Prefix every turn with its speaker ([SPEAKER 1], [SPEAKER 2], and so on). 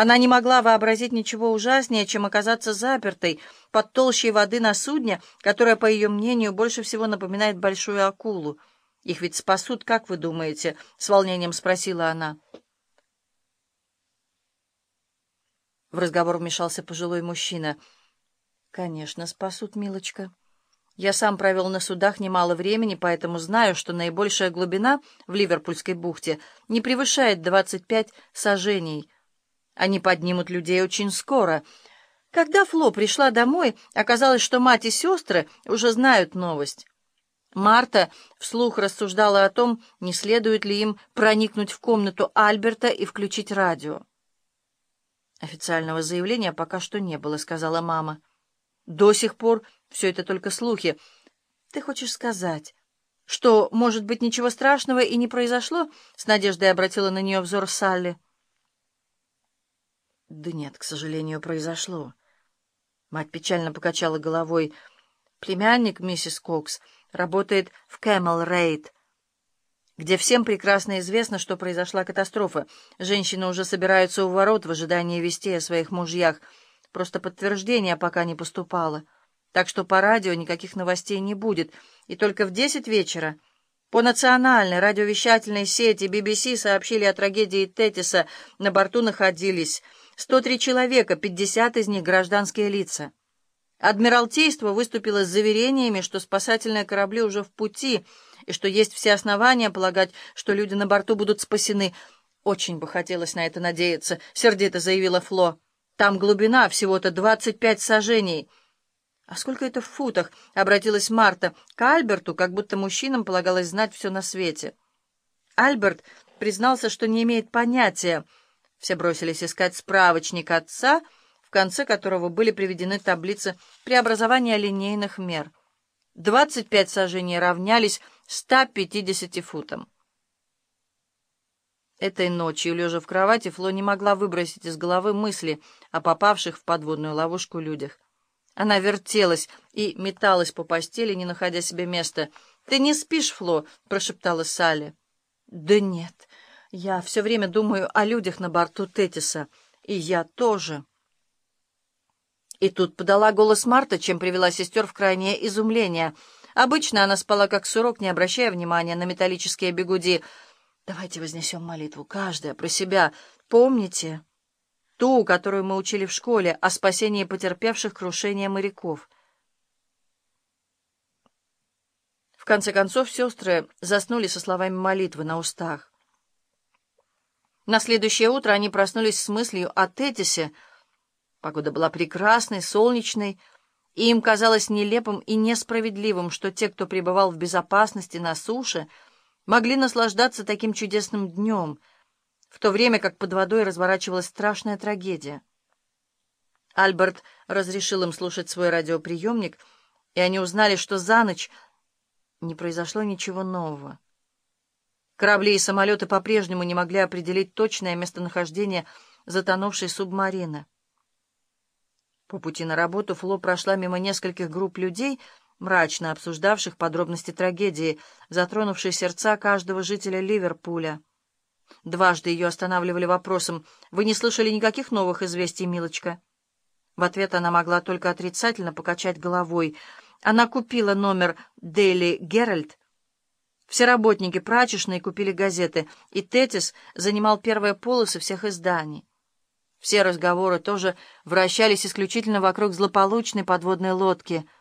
[SPEAKER 1] Она не могла вообразить ничего ужаснее, чем оказаться запертой под толщей воды на судне, которое, по ее мнению, больше всего напоминает большую акулу. «Их ведь спасут, как вы думаете?» — с волнением спросила она. В разговор вмешался пожилой мужчина. «Конечно, спасут, милочка. Я сам провел на судах немало времени, поэтому знаю, что наибольшая глубина в Ливерпульской бухте не превышает 25 сажений». Они поднимут людей очень скоро. Когда Фло пришла домой, оказалось, что мать и сестры уже знают новость. Марта вслух рассуждала о том, не следует ли им проникнуть в комнату Альберта и включить радио. «Официального заявления пока что не было», — сказала мама. «До сих пор все это только слухи. Ты хочешь сказать, что, может быть, ничего страшного и не произошло?» — с надеждой обратила на нее взор Салли. Да нет, к сожалению, произошло. Мать печально покачала головой. Племянник миссис Кокс работает в Кэмел Рейд, где всем прекрасно известно, что произошла катастрофа. Женщины уже собираются у ворот в ожидании вестей о своих мужьях. Просто подтверждение пока не поступало. Так что по радио никаких новостей не будет. И только в десять вечера по национальной радиовещательной сети BBC сообщили о трагедии Тетиса. На борту находились 103 человека, 50 из них гражданские лица. Адмиралтейство выступило с заверениями, что спасательные корабли уже в пути, и что есть все основания полагать, что люди на борту будут спасены. «Очень бы хотелось на это надеяться», — сердито заявила Фло. «Там глубина всего-то 25 сажений». «А сколько это в футах?» — обратилась Марта к Альберту, как будто мужчинам полагалось знать все на свете. Альберт признался, что не имеет понятия, все бросились искать справочник отца, в конце которого были приведены таблицы преобразования линейных мер. 25 сажений равнялись 150 футам. Этой ночью, лежа в кровати, Фло не могла выбросить из головы мысли о попавших в подводную ловушку людях. Она вертелась и металась по постели, не находя себе места. «Ты не спишь, Фло?» — прошептала Салли. «Да нет». Я все время думаю о людях на борту Тетиса. И я тоже. И тут подала голос Марта, чем привела сестер в крайнее изумление. Обычно она спала как сурок, не обращая внимания на металлические бегуди. Давайте вознесем молитву, каждая про себя. Помните? Ту, которую мы учили в школе, о спасении потерпевших крушение моряков. В конце концов, сестры заснули со словами молитвы на устах. На следующее утро они проснулись с мыслью о Тетисе. Погода была прекрасной, солнечной, и им казалось нелепым и несправедливым, что те, кто пребывал в безопасности на суше, могли наслаждаться таким чудесным днем, в то время как под водой разворачивалась страшная трагедия. Альберт разрешил им слушать свой радиоприемник, и они узнали, что за ночь не произошло ничего нового. Корабли и самолеты по-прежнему не могли определить точное местонахождение затонувшей субмарины. По пути на работу Фло прошла мимо нескольких групп людей, мрачно обсуждавших подробности трагедии, затронувшей сердца каждого жителя Ливерпуля. Дважды ее останавливали вопросом «Вы не слышали никаких новых известий, милочка?» В ответ она могла только отрицательно покачать головой. Она купила номер «Дейли Геральт», все работники прачечной купили газеты, и Тетис занимал первые полосы всех изданий. Все разговоры тоже вращались исключительно вокруг злополучной подводной лодки —